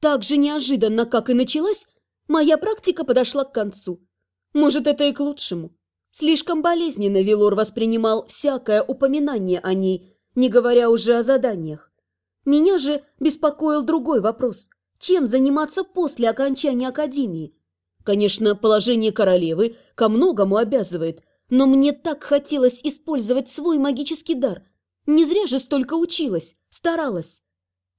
Так же неожиданно, как и началась, моя практика подошла к концу. Может, это и к лучшему. Слишком болезненно Вилор воспринимал всякое упоминание о ней, не говоря уже о заданиях. Меня же беспокоил другой вопрос. Чем заниматься после окончания академии? Конечно, положение королевы ко многому обязывает, но мне так хотелось использовать свой магический дар. Не зря же столько училась, старалась.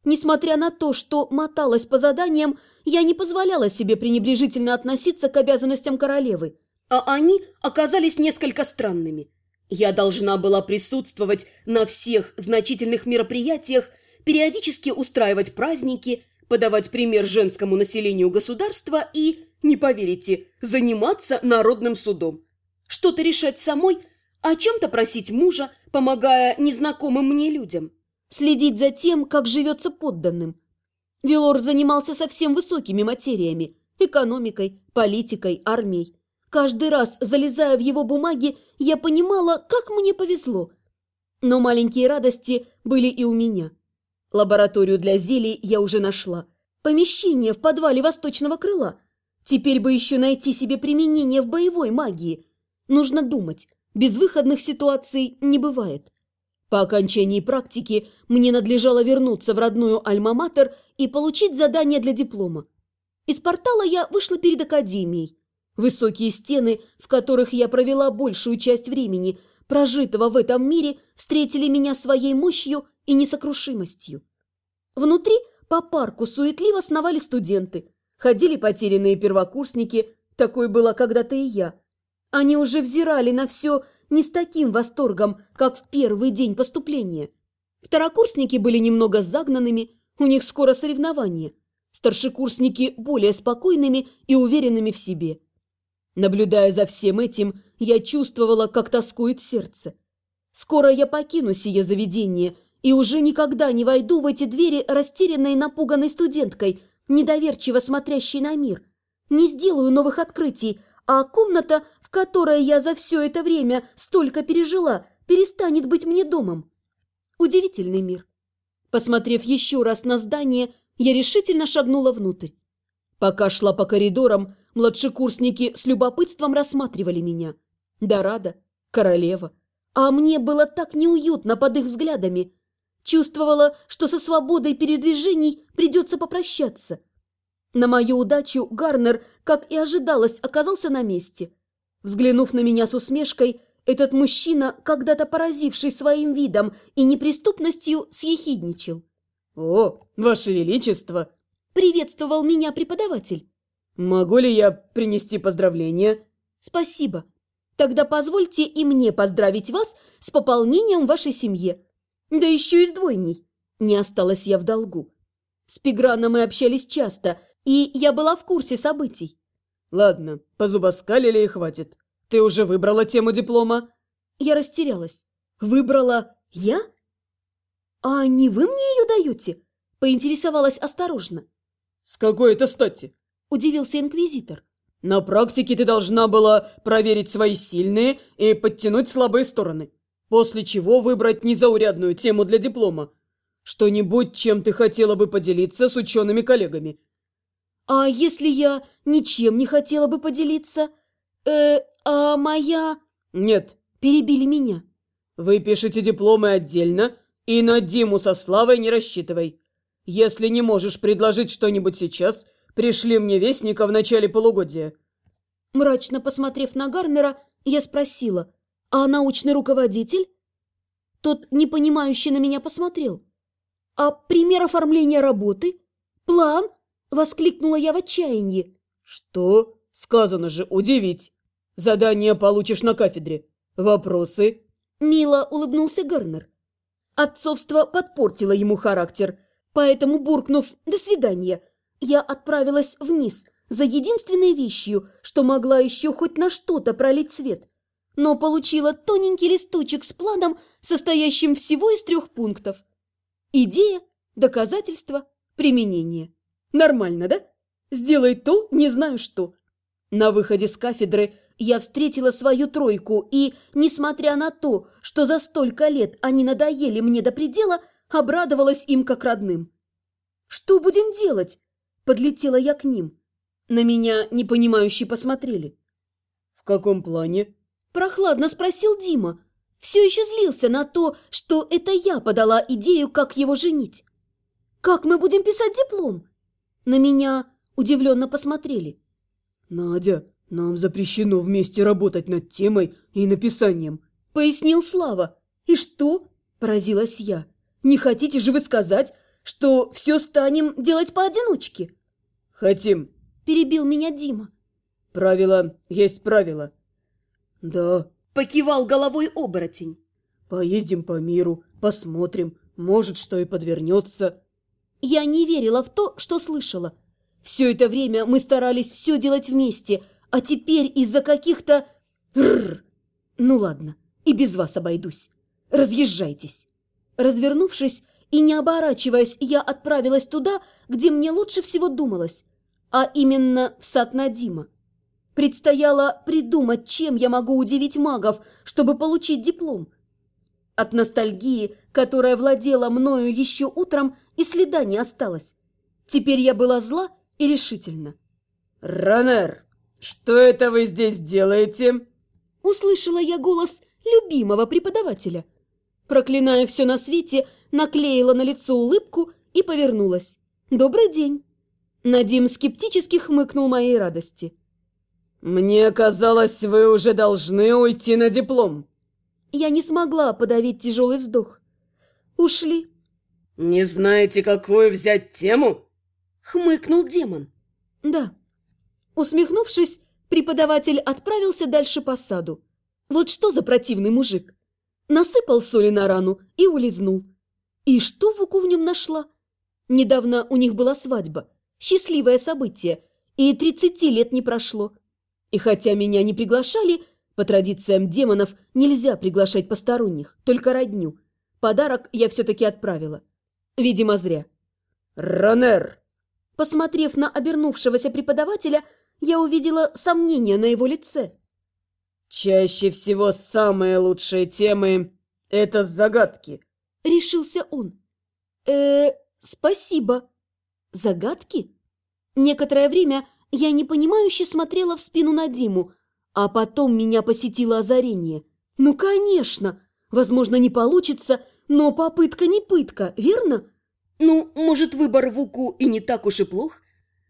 Несмотря на то, что моталась по заданиям, я не позволяла себе пренебрежительно относиться к обязанностям королевы, а они оказались несколько странными. Я должна была присутствовать на всех значительных мероприятиях, периодически устраивать праздники, подавать пример женскому населению государства и, не поверите, заниматься народным судом. Что-то решать самой, о чем-то просить мужа, помогая незнакомым мне людям. Следить за тем, как живется подданным. Вилор занимался совсем высокими материями – экономикой, политикой, армией. Каждый раз, залезая в его бумаги, я понимала, как мне повезло. Но маленькие радости были и у меня. Лабораторию для зелий я уже нашла. Помещение в подвале восточного крыла. Теперь бы еще найти себе применение в боевой магии. Нужно думать. Безвыходных ситуаций не бывает. По окончании практики мне надлежало вернуться в родную Альма-Матер и получить задание для диплома. Из портала я вышла перед академией. Высокие стены, в которых я провела большую часть времени, прожитого в этом мире, встретили меня своей мощью и несокрушимостью. Внутри по парку суетливо сновали студенты, ходили потерянные первокурсники, такой была когда-то и я. Они уже взирали на все не с таким восторгом, как в первый день поступления. Второкурсники были немного загнанными, у них скоро соревнования. Старшекурсники более спокойными и уверенными в себе. Наблюдая за всем этим, я чувствовала, как тоскует сердце. Скоро я покину сие заведение и уже никогда не войду в эти двери растерянной и напуганной студенткой, недоверчиво смотрящей на мир. Не сделаю новых открытий, а комната, в которой я за все это время столько пережила, перестанет быть мне домом. Удивительный мир. Посмотрев еще раз на здание, я решительно шагнула внутрь. Пока шла по коридорам, Младшекурсники с любопытством рассматривали меня. Дорада, королева. А мне было так неуютно под их взглядами. Чувствовала, что со свободой передвижений придется попрощаться. На мою удачу Гарнер, как и ожидалось, оказался на месте. Взглянув на меня с усмешкой, этот мужчина, когда-то поразивший своим видом и неприступностью, съехидничал. «О, Ваше Величество!» – приветствовал меня преподаватель. «Могу ли я принести поздравления?» «Спасибо. Тогда позвольте и мне поздравить вас с пополнением вашей семьи. Да еще и с двойней. Не осталась я в долгу. С Пиграном мы общались часто, и я была в курсе событий». «Ладно, позубоскалили и хватит. Ты уже выбрала тему диплома?» Я растерялась. «Выбрала я?» «А не вы мне ее даете?» Поинтересовалась осторожно. «С какой это стати?» удивился инквизитор. «На практике ты должна была проверить свои сильные и подтянуть слабые стороны, после чего выбрать незаурядную тему для диплома. Что-нибудь, чем ты хотела бы поделиться с учеными-коллегами». «А если я ничем не хотела бы поделиться? Э, а моя...» «Нет». «Перебили меня». «Вы пишете дипломы отдельно, и на Диму со Славой не рассчитывай. Если не можешь предложить что-нибудь сейчас, Пришли мне вестника в начале полугодия». Мрачно посмотрев на Гарнера, я спросила, «А научный руководитель?» Тот, непонимающе на меня посмотрел. «А пример оформления работы? План?» – воскликнула я в отчаянии. «Что? Сказано же, удивить. Задание получишь на кафедре. Вопросы?» Мило улыбнулся Гарнер. Отцовство подпортило ему характер, поэтому, буркнув «до свидания», я отправилась вниз за единственной вещью, что могла еще хоть на что-то пролить свет, но получила тоненький листочек с планом, состоящим всего из трех пунктов. Идея, доказательство, применение. Нормально, да? Сделай то, не знаю что. На выходе с кафедры я встретила свою тройку и, несмотря на то, что за столько лет они надоели мне до предела, обрадовалась им как родным. «Что будем делать?» Подлетела я к ним. На меня непонимающе посмотрели. «В каком плане?» Прохладно спросил Дима. Все еще злился на то, что это я подала идею, как его женить. «Как мы будем писать диплом?» На меня удивленно посмотрели. «Надя, нам запрещено вместе работать над темой и написанием», — пояснил Слава. «И что?» – поразилась я. «Не хотите же вы сказать, что все станем делать поодиночке?» «Хотим», – перебил меня Дима. «Правило есть правило». «Да», – покивал головой оборотень. «Поездим по миру, посмотрим, может, что и подвернется». Я не верила в то, что слышала. Все это время мы старались все делать вместе, а теперь из-за каких-то... Ну ладно, и без вас обойдусь. Разъезжайтесь. Развернувшись и не оборачиваясь, я отправилась туда, где мне лучше всего думалось, а именно в сад Надима. Предстояло придумать, чем я могу удивить магов, чтобы получить диплом. От ностальгии, которая владела мною еще утром, и следа не осталось. Теперь я была зла и решительна. «Ранер, что это вы здесь делаете?» Услышала я голос любимого преподавателя. Проклиная все на свете, наклеила на лицо улыбку и повернулась. «Добрый день!» Надим скептически хмыкнул моей радости. «Мне казалось, вы уже должны уйти на диплом». Я не смогла подавить тяжелый вздох. Ушли. «Не знаете, какую взять тему?» Хмыкнул демон. «Да». Усмехнувшись, преподаватель отправился дальше по саду. Вот что за противный мужик. Насыпал соли на рану и улизнул. И что Вуку в нем нашла? Недавно у них была свадьба. Счастливое событие. И тридцати лет не прошло. И хотя меня не приглашали, по традициям демонов нельзя приглашать посторонних, только родню. Подарок я все-таки отправила. Видимо, зря. «Ранер!» Посмотрев на обернувшегося преподавателя, я увидела сомнение на его лице. «Чаще всего самые лучшие темы – это загадки», – решился он. э спасибо. Загадки? Некоторое время я непонимающе смотрела в спину на Диму, а потом меня посетило озарение. Ну, конечно! Возможно, не получится, но попытка не пытка, верно? Ну, может, выбор Вуку и не так уж и плох?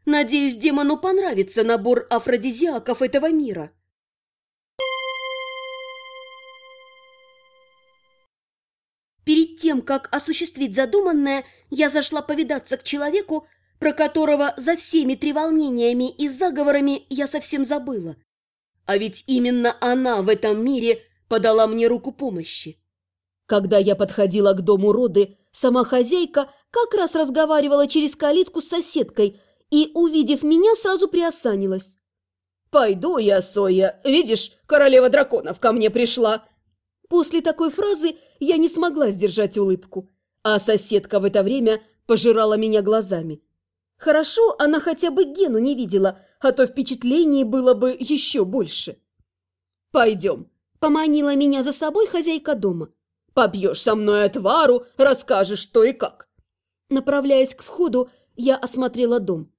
Надеюсь, демону понравится набор афродизиаков этого мира. Перед тем, как осуществить задуманное, я зашла повидаться к человеку, про которого за всеми треволнениями и заговорами я совсем забыла. А ведь именно она в этом мире подала мне руку помощи. Когда я подходила к дому роды, сама хозяйка как раз разговаривала через калитку с соседкой и, увидев меня, сразу приосанилась. «Пойду я, Соя. Видишь, королева драконов ко мне пришла». После такой фразы я не смогла сдержать улыбку, а соседка в это время пожирала меня глазами. Хорошо, она хотя бы Гену не видела, а то впечатлений было бы еще больше. «Пойдем», – поманила меня за собой хозяйка дома. «Попьешь со мной отвару, расскажешь, что и как». Направляясь к входу, я осмотрела дом.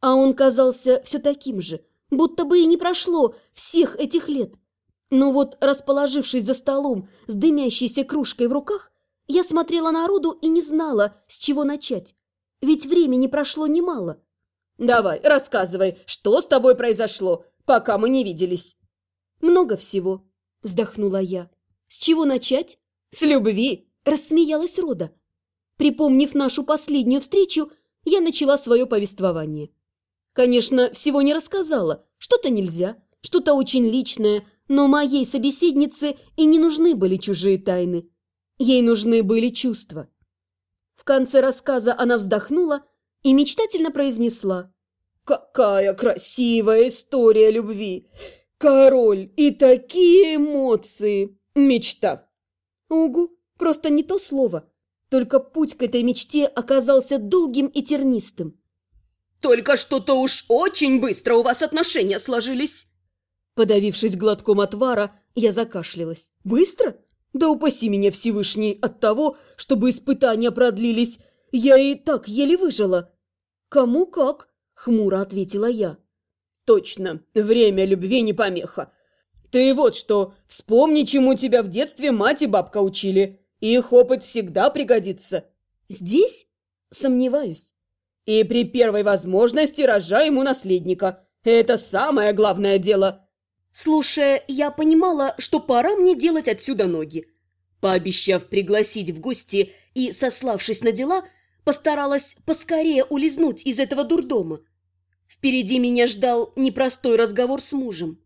А он казался все таким же, будто бы и не прошло всех этих лет. Но вот, расположившись за столом с дымящейся кружкой в руках, я смотрела народу и не знала, с чего начать. Ведь времени прошло немало. «Давай, рассказывай, что с тобой произошло, пока мы не виделись?» «Много всего», – вздохнула я. «С чего начать?» «С любви», – рассмеялась Рода. Припомнив нашу последнюю встречу, я начала свое повествование. Конечно, всего не рассказала, что-то нельзя, что-то очень личное, но моей собеседнице и не нужны были чужие тайны. Ей нужны были чувства. В конце рассказа она вздохнула и мечтательно произнесла. «Какая красивая история любви! Король и такие эмоции! Мечта!» «Угу, просто не то слово. Только путь к этой мечте оказался долгим и тернистым. «Только что-то уж очень быстро у вас отношения сложились!» Подавившись глотком отвара, я закашлялась. «Быстро? Да упаси меня Всевышний от того, чтобы испытания продлились. Я и так еле выжила». «Кому как?» Хмуро ответила я. Точно, время любви не помеха. Ты вот что, вспомни, чему тебя в детстве мать и бабка учили. Их опыт всегда пригодится. Здесь? Сомневаюсь. И при первой возможности рожай ему наследника. Это самое главное дело. Слушая, я понимала, что пора мне делать отсюда ноги. Пообещав пригласить в гости и сославшись на дела, постаралась поскорее улизнуть из этого дурдома. Впереди меня ждал непростой разговор с мужем.